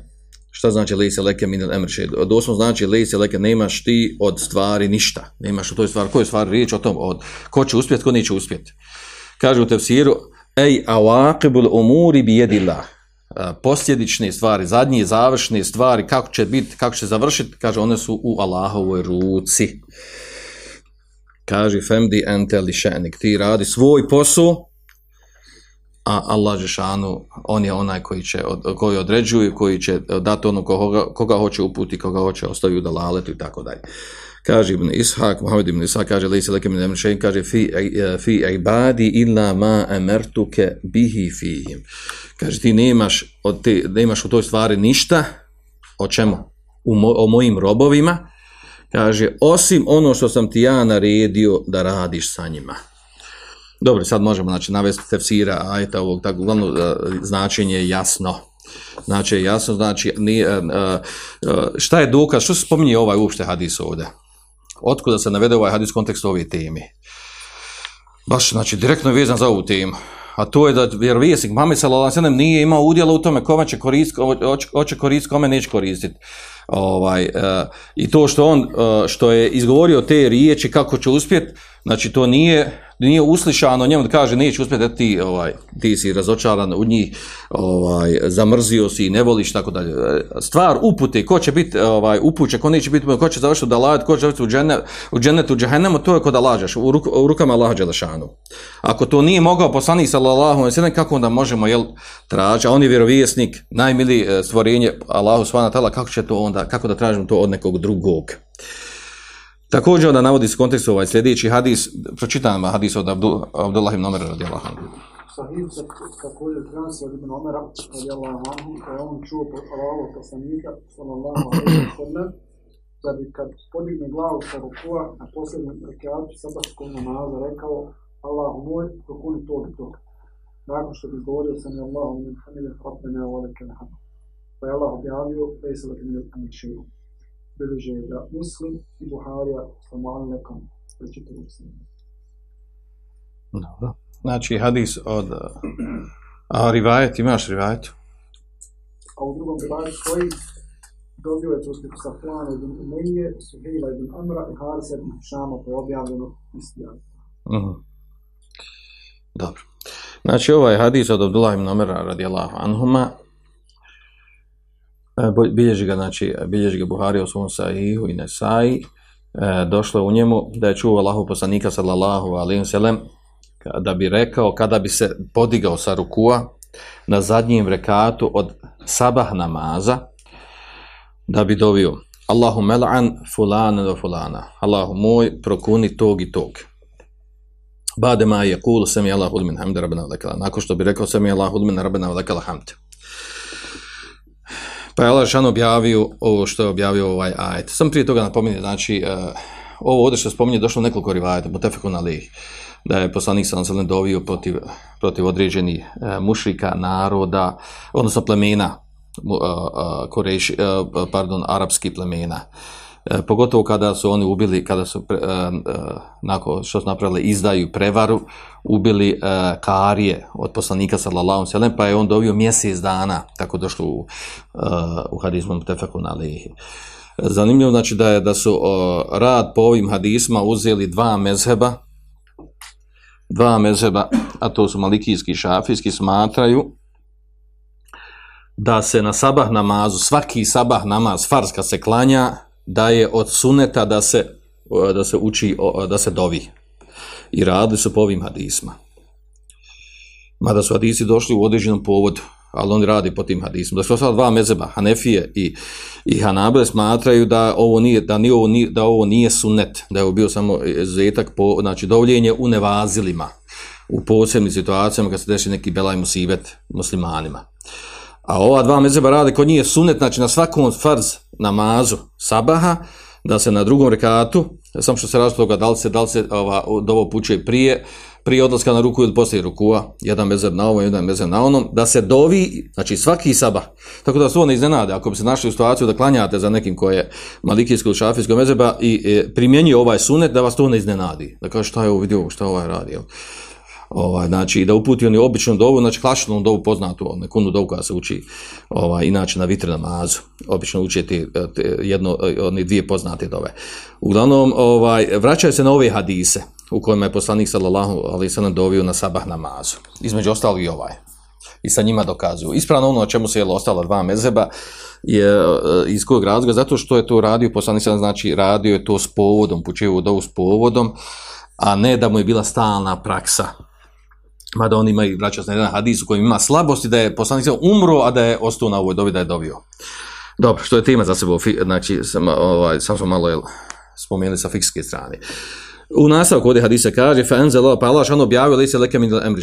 Šta znači lej se leke min emrišeju? Doslovno znači lej se leke, ne imaš ti od stvari ništa. Ne imaš u toj stvari. Koje stvari riječ o tom? Od ko će uspjeti, ko neće uspjeti. Kaže u tefsiru, ej awaqibul umuri bi jedillah posljedične stvari, zadnje završne stvari, kako će biti, kako će završiti, kaže, one su u Allahovoj ruci kaže femdi enteli šenik, ti radi svoj posao, a Allah Žešanu, on je onaj koji, će, koji određuje, koji će dati ono koga, koga hoće uputi, koga hoće ostaviti u dalaletu i tako dalje. Kaže Ibn Ishak, Muhammed Ibn Ishak, kaže Lisa Lekim Ibn Emršen, kaže fi, fi ibadi illa ma emertuke bihi fihim. Kaže ti nemaš, od te, nemaš u toj stvari ništa, o čemu? U mo, o mojim robovima, Kaže, osim ono što sam ti ja naredio da radiš sa njima. Dobro, sad možemo znači, navesti tefsira ajeta ovog, tako uglavnom e, značenje je jasno. Znači, jasno, znači, nije, e, e, šta je dokaz, što se spominje ovaj uopšte hadis ovdje? Otkuda se navede ovaj hadis u kontekstu ove teme? Baš, znači, direktno je vezan za ovu temu. A to je da vjerovijesnik Muhammed sallallahu alejhi nije imao udjela u tome kome će koristiti, hoće koristiti, kome neće koristiti. Ovaj, I to što on, što je izgovorio te riječi kako će uspjeti, znači to nije nije uslišano njemu da kaže neće uspjeti ti, ovaj, ti si razočaran u njih, ovaj, zamrzio si, ne voliš, tako dalje. Stvar upute, ko će biti ovaj, upuće, ko neće biti, ko će završiti da lađe, ko će završiti u, džene, u džennetu, u džehennemu, to je kod da lađeš, u, ruk, u rukama Allaha Đelešanu. Ako to nije mogao poslanik sallallahu alejhi kako onda možemo jel tražiti, a on je vjerovjesnik, najmili e, stvorenje Allahu subhanahu kako će to onda, kako da tražimo to od nekog drugog. Također onda navodi s kontekstu ovaj sljedeći hadis, pročitam hadis od Abdu, Abdullah ibn Omer radijallahu anhu. Sahih se također prenosi od ibn Omera radijallahu anhu, da je on čuo pod Allahovog poslanika sallallahu alaihi wa sallam, da bi kad podigne glavu sa rukua na posljednjem rekatu sabatskog namaza rekao Allahu moj, rukuni tog i tog. Nakon što bi govorio sam je Allahu min hamide wa lakal hamd. Pa je Allah objavio, lejsa lak min al bilježe da Muslim i Buharija sa Mu'allekom prečitali se. Dobro. Znači, hadis od... A rivajet, imaš rivajet? A u drugom rivajetu koji dobio je protiv Saflana ibn Umeije, Suhejla ibn Amra i Harisa ibn Šama, to je objavljeno isti uh-huh. Dobro. Znači, ovaj hadis od Abdullah ibn Amra radijallahu anhuma, bilježi ga, znači, bilježi ga Buhari u svom sahihu i Nesai, e, došlo u njemu da je čuo Allahu poslanika sallallahu alaihi sallam da bi rekao kada bi se podigao sa rukua na zadnjem rekatu od sabah namaza da bi dovio Allahu mel'an fulana do fulana. Allahu moj prokuni tog i tog. Bade ma je kul sami Allahu min hamd. Rabbana nakon što bi rekao sami Allahu min rabbana lakal hamd pa je Allah objavio ovo što je objavio ovaj ajet. Sam prije toga napominje, znači, uh, ovo ovdje što spominje došlo nekoliko rivajeta, mutefekun alih, da je poslanik sam se dovio protiv, protiv određenih uh, mušrika, naroda, odnosno plemena, uh, koreš, pardon, arapskih plemena. E, pogotovo kada su oni ubili, kada su e, e, nakon što su napravili izdaju prevaru, ubili Karije od poslanika sallallahu alejhi pa je on dobio mjesec dana, tako došlo u, u hadismu tefeku na Zanimljivo znači da je da su rad po ovim hadisma uzeli dva mezheba, dva mezheba, a to su malikijski i šafijski, smatraju da se na sabah namazu, svaki sabah namaz, fars kad se klanja, da je od suneta da se, da se uči, da se dovi. I radili su po ovim hadisma. Mada su hadisi došli u određenom povodu, ali oni radi po tim hadisma. Da su ostala dva mezeba, Hanefije i, i Hanabele smatraju da ovo nije, da, nije, ovo nije, da ovo nije sunet, da je ovo bio samo zetak, po, znači dovljenje u nevazilima, u posebnim situacijama kad se deši neki belaj musibet muslimanima. A ova dva mezeba rade kod njih je sunet, znači na svakom farz namazu sabaha, da se na drugom rekatu, samo što se različite toga, da li se, da li se ova, dovo pučuje prije, prije odlaska na ruku ili poslije rukua, jedan mezeb na ovom, jedan mezeb na onom, da se dovi, znači svaki sabah. Tako da su ovo ne iznenade, ako bi se našli u situaciju da klanjate za nekim koje je malikijsko ili šafijsko mezeba i e, primjenjuje ovaj sunet, da vas to ne iznenadi. Da kaže šta je ovo vidio, šta ovaj radi. Jel? Ovaj, znači, da uputi oni običnu dovu, znači klasičnu dovu poznatu, nekunu dovu koja se uči ovaj, inače na vitr namazu. Obično uči ti jedno, oni dvije poznate dove. Uglavnom, ovaj, vraćaju se na ove hadise u kojima je poslanik sallallahu alaihi sallam dovio na sabah namazu. Između ostalog i ovaj. I sa njima dokazuju. Ispravno ono o čemu se je ostala dva mezeba je e, iz kojeg razloga? Zato što je to radio poslanik sallam, znači radio je to s povodom, počeo dovu s povodom, a ne da mu je bila stalna praksa mada on ima i vraća se na jedan hadis u kojem ima slabosti da je poslanik umro, a da je ostao na ovoj dobi da je dobio. Dobro, što je tema za sebe, znači sam, ovaj, sam smo malo jel, spomenuli sa fikske strane. U nastavku ovdje hadisa kaže pa Allah objavio li se leke min emri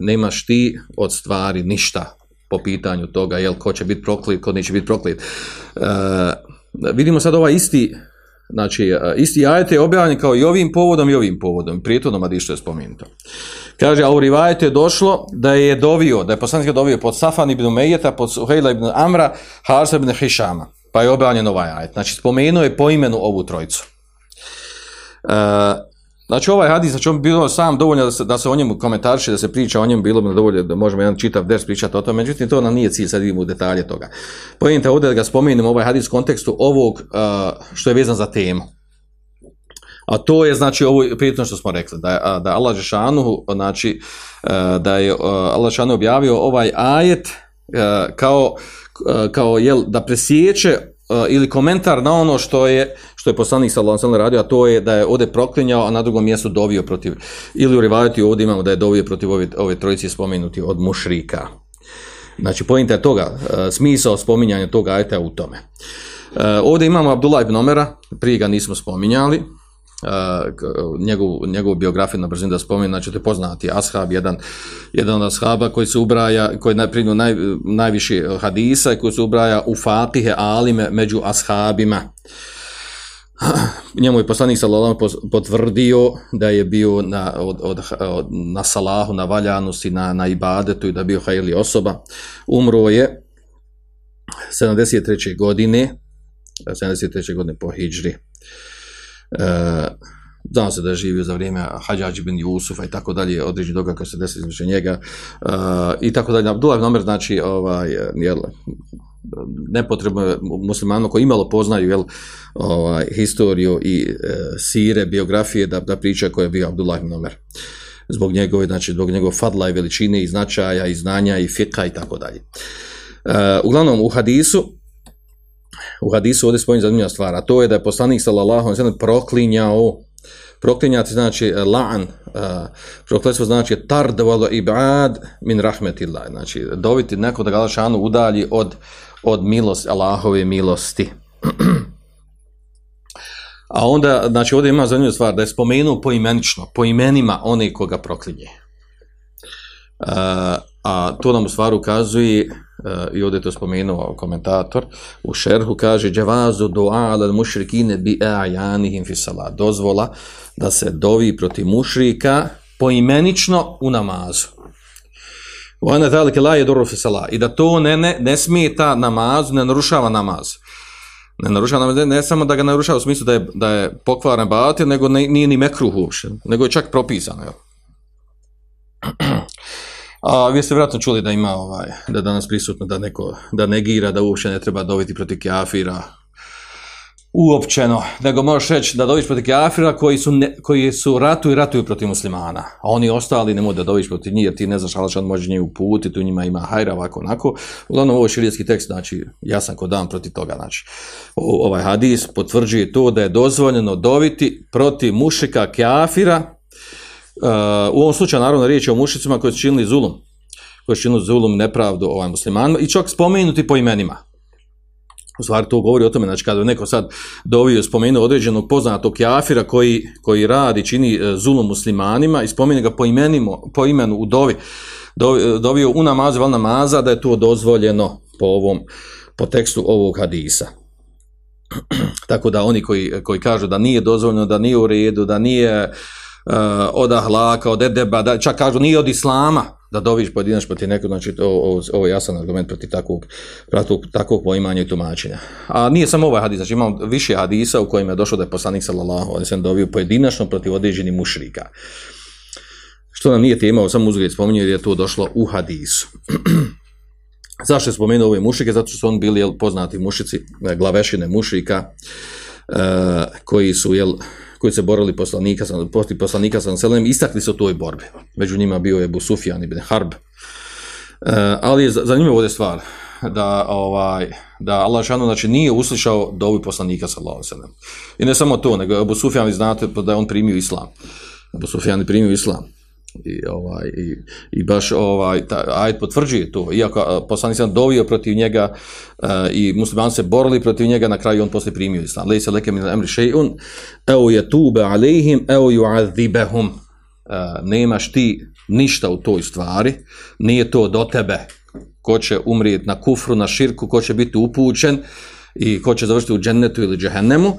Nemaš ti od stvari ništa po pitanju toga jel ko će biti proklet, ko neće biti proklet. Uh, vidimo sad ovaj isti znači, e, isti ajet je objavljen kao i ovim povodom i ovim povodom, prijetodnom hadisu je spomenuto. Kaže, a u rivajetu je došlo da je dovio, da je poslanik dovio pod Safan ibn Mejeta, pod Suhejla ibn Amra, Harsa ibn Hišama, pa je objavljen ovaj ajet. Znači, spomenuo je po imenu ovu trojicu. E, Znači ovaj hadis, znači on bi bilo sam dovoljno da se, da se o njemu komentariše, da se priča o njemu, bilo bi dovoljno da možemo jedan čitav ders pričati o tome, međutim to nam nije cilj, sad vidimo u detalje toga. Pojente ovdje da ga spomenemo ovaj hadis u kontekstu ovog uh, što je vezan za temu. A to je znači ovo prijetno što smo rekli, da da Allah Žešanu, znači uh, da je uh, Allah Žešanu objavio ovaj ajet uh, kao, uh, kao jel, da presjeće Uh, ili komentar na ono što je što je poslanik sallallahu alejhi radio, a to je da je ovdje proklinjao, a na drugom mjestu dovio protiv ili u rivajati ovdje imamo da je dovio protiv ove, ove trojice spomenuti od mušrika. Znači, pojenta je toga, uh, smisao spominjanja toga ajta u tome. Uh, ovdje imamo Abdullah ibn Omera, prije ga nismo spominjali, uh, njegovu, njegovu biografiju na brzinu da spomenu, znači to je poznati ashab, jedan, jedan od ashaba koji se ubraja, koji je naj, najviše hadisa i koji se ubraja u fatihe alime među ashabima. <clears throat> Njemu je poslanik sallallahu potvrdio da je bio na, od, od, na salahu, na valjanosti, na, na ibadetu i da je bio hajli osoba. Umro je 73. godine, 73. godine po hijđri. E, znao se da je živio za vrijeme Hadžađi bin Jusufa i tako dalje, određeni doga koji se desili između njega e, i tako dalje. Abdullah Nomer znači ovaj, jel, nepotrebno je muslimano koji imalo poznaju jel, ovaj, historiju i e, sire, biografije da, da priča ko je bio Abdullah Nomer zbog njegove, znači zbog njegove fadla i veličine i značaja i znanja i fika i tako dalje. E, uglavnom u hadisu u hadisu ovdje spojim zanimljiva stvar, a to je da je poslanik sallallahu alejhi proklinjao proklinjati znači eh, la'an uh, prokletstvo znači tard wal ibad min rahmetillah. Znači dobiti neko da ga udalji od od milosti Allahove milosti. <clears throat> A onda znači ovdje ima zanimljiva stvar da je spomenuo poimenično po imenima one koga proklinje. Uh, a to nam u stvaru ukazuje i ovdje to spomenuo komentator, u šerhu kaže džavazu du'a ala mušrikine bi ajanihim fi salat. Dozvola da se dovi protiv mušrika poimenično u namazu. Vana zalike la yadurru fi salat. I da to ne, ne, ne smeta namazu, ne narušava namaz. Ne narušava namaz, ne samo da ga narušava u smislu da je, da je pokvaran batir, nego ne, nije ni mekruh uopšte, nego je čak propisano. Jel? <clears throat> A vi ste vjerojatno čuli da ima ovaj da danas prisutno da neko da negira da uopće ne treba dobiti protiv kafira uopćeno, nego možeš reći da doviš protiv kafira koji su, ne, koji su ratu i ratuju protiv muslimana, a oni ostali ne mogu da doviš protiv njih, jer ti ne znaš ali što on može njih uputiti, u njima ima hajra ovako, onako. Uglavnom, ovo je širijetski tekst, znači, ja sam kod dan protiv toga, znači. O, ovaj hadis potvrđuje to da je dozvoljeno doviti protiv mušika kafira, u ovom slučaju naravno riječ je o mušicima koji su činili zulum, koji su činili zulum nepravdu ovaj muslimanima i čak spomenuti po imenima. U stvari to govori o tome, znači kada neko sad dovio spomenuo određenog poznatog kafira koji, koji radi, čini uh, zulum muslimanima i spomenu ga po, imenimo, po imenu u dovi, dovi dovio u namazu, val namaza, da je to dozvoljeno po ovom, po tekstu ovog hadisa. <clears throat> Tako da oni koji, koji kažu da nije dozvoljeno, da nije u redu, da nije od ahlaka, od edeba, da, čak kažu nije od islama da doviš pojedinač proti nekog, znači ovo, ovo je jasan argument proti takvog, proti takvog poimanja i tumačenja. A nije samo ovaj hadis, znači imam više hadisa u kojima je došlo da je poslanik sallallahu alaihi sallam dovio pojedinačno protiv određenih mušrika. Što nam nije tema, samo uzgled spominio jer je to došlo u hadisu. <clears throat> Zašto je spomenuo ove mušrike? Zato što su oni bili jel, poznati mušici, glavešine mušrika, uh, koji su, jel, koji se borili poslanika, protiv poslanika sa Selem, istakli se u toj borbi. Među njima bio je Busufjan ibn Harb. E, ali je zanimljivo ovdje stvar, da ovaj da Allah šanu znači nije uslišao dovu poslanika sallallahu alejhi. I ne samo to, nego Abu Sufjan vi znate da je on primio islam. Abu Sufjan je primio islam i ovaj i, i baš ovaj taj ajet potvrđuje to. Iako poslanik sam dovio protiv njega uh, i muslimani se borili protiv njega na kraju on posle primio islam. Lejse leke min amri shay'un aw yatuba alejhim aw yu'adhibahum uh, nemaš ti ništa u toj stvari nije to do tebe. Ko će umrijeti na kufru na širku ko će biti upućen i ko će završiti u džennetu ili džehennemu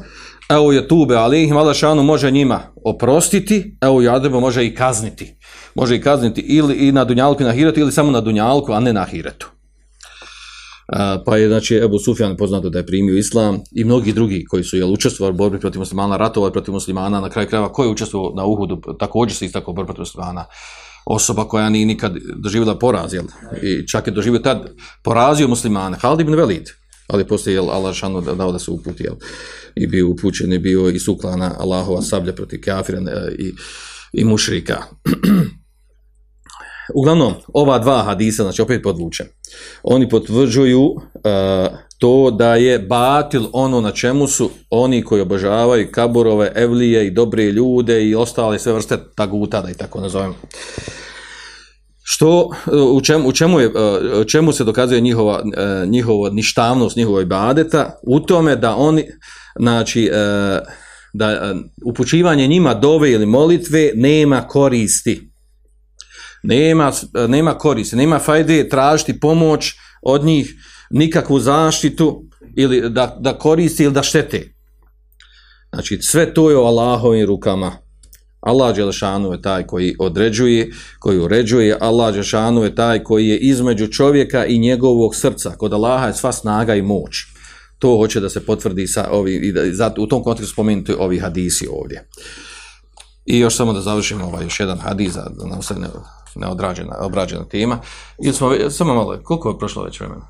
evo je tube, ali ih Malašanu može njima oprostiti, evo Jadrbu može i kazniti. Može i kazniti ili i na Dunjalku i na Hiretu ili samo na Dunjalku, a ne na Hiretu. A, pa je, znači, Ebu Sufjan poznato da je primio islam i mnogi drugi koji su jel, učestvovali u borbi protiv muslimana, ratovali protiv muslimana, na kraju krajeva ko je učestvovao na Uhudu, također se istakao borbi protiv muslimana. Osoba koja nije nikad doživjela poraz, jel? I čak je doživio tad, porazio muslimane. Halid ibn Velid, ali poslije jel, Allah šanu dao da se uputi, jel? I bio upućen, i bio i suklana Allahova sablja protiv kafira i, i mušrika. <clears throat> Uglavnom, ova dva hadisa, znači opet podvučem, oni potvrđuju uh, to da je batil ono na čemu su oni koji obožavaju kaburove, evlije i dobre ljude i ostale sve vrste taguta, da i tako nazovem. Što, u čemu, u čemu, je, uh, čemu se dokazuje njihova, uh, njihova ništavnost, njihova ibadeta? U tome da oni, znači, da upućivanje njima dove ili molitve nema koristi nema, nema koristi, nema fajde tražiti pomoć od njih, nikakvu zaštitu ili da, da koristi ili da štete. Znači, sve to je u Allahovim rukama. Allah Đelešanu je taj koji određuje, koji uređuje, Allah Đelešanu je taj koji je između čovjeka i njegovog srca. Kod Allaha je sva snaga i moć. To hoće da se potvrdi sa ovi, i da, zato, u tom kontekstu spomenuti ovi hadisi ovdje. I još samo da završimo ovaj još jedan hadis, da nam se ne, neodrađena, obrađena tema. Smo, samo malo, koliko je prošlo već vremena?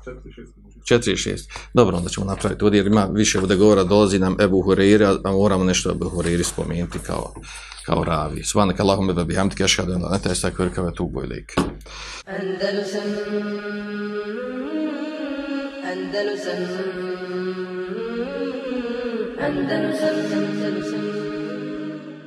4 i 6. Dobro, onda ćemo napraviti ovdje, jer ima više ovdje govora, dolazi nam Ebu Hureyre, a moramo nešto Ebu Hureyre spomenuti kao, kao ravi. Svanak Allahum ebe bihamdi kešhadu, ne taj stak vrkave tu boj lik. Andalusam Andalusam Andalusam Andalusam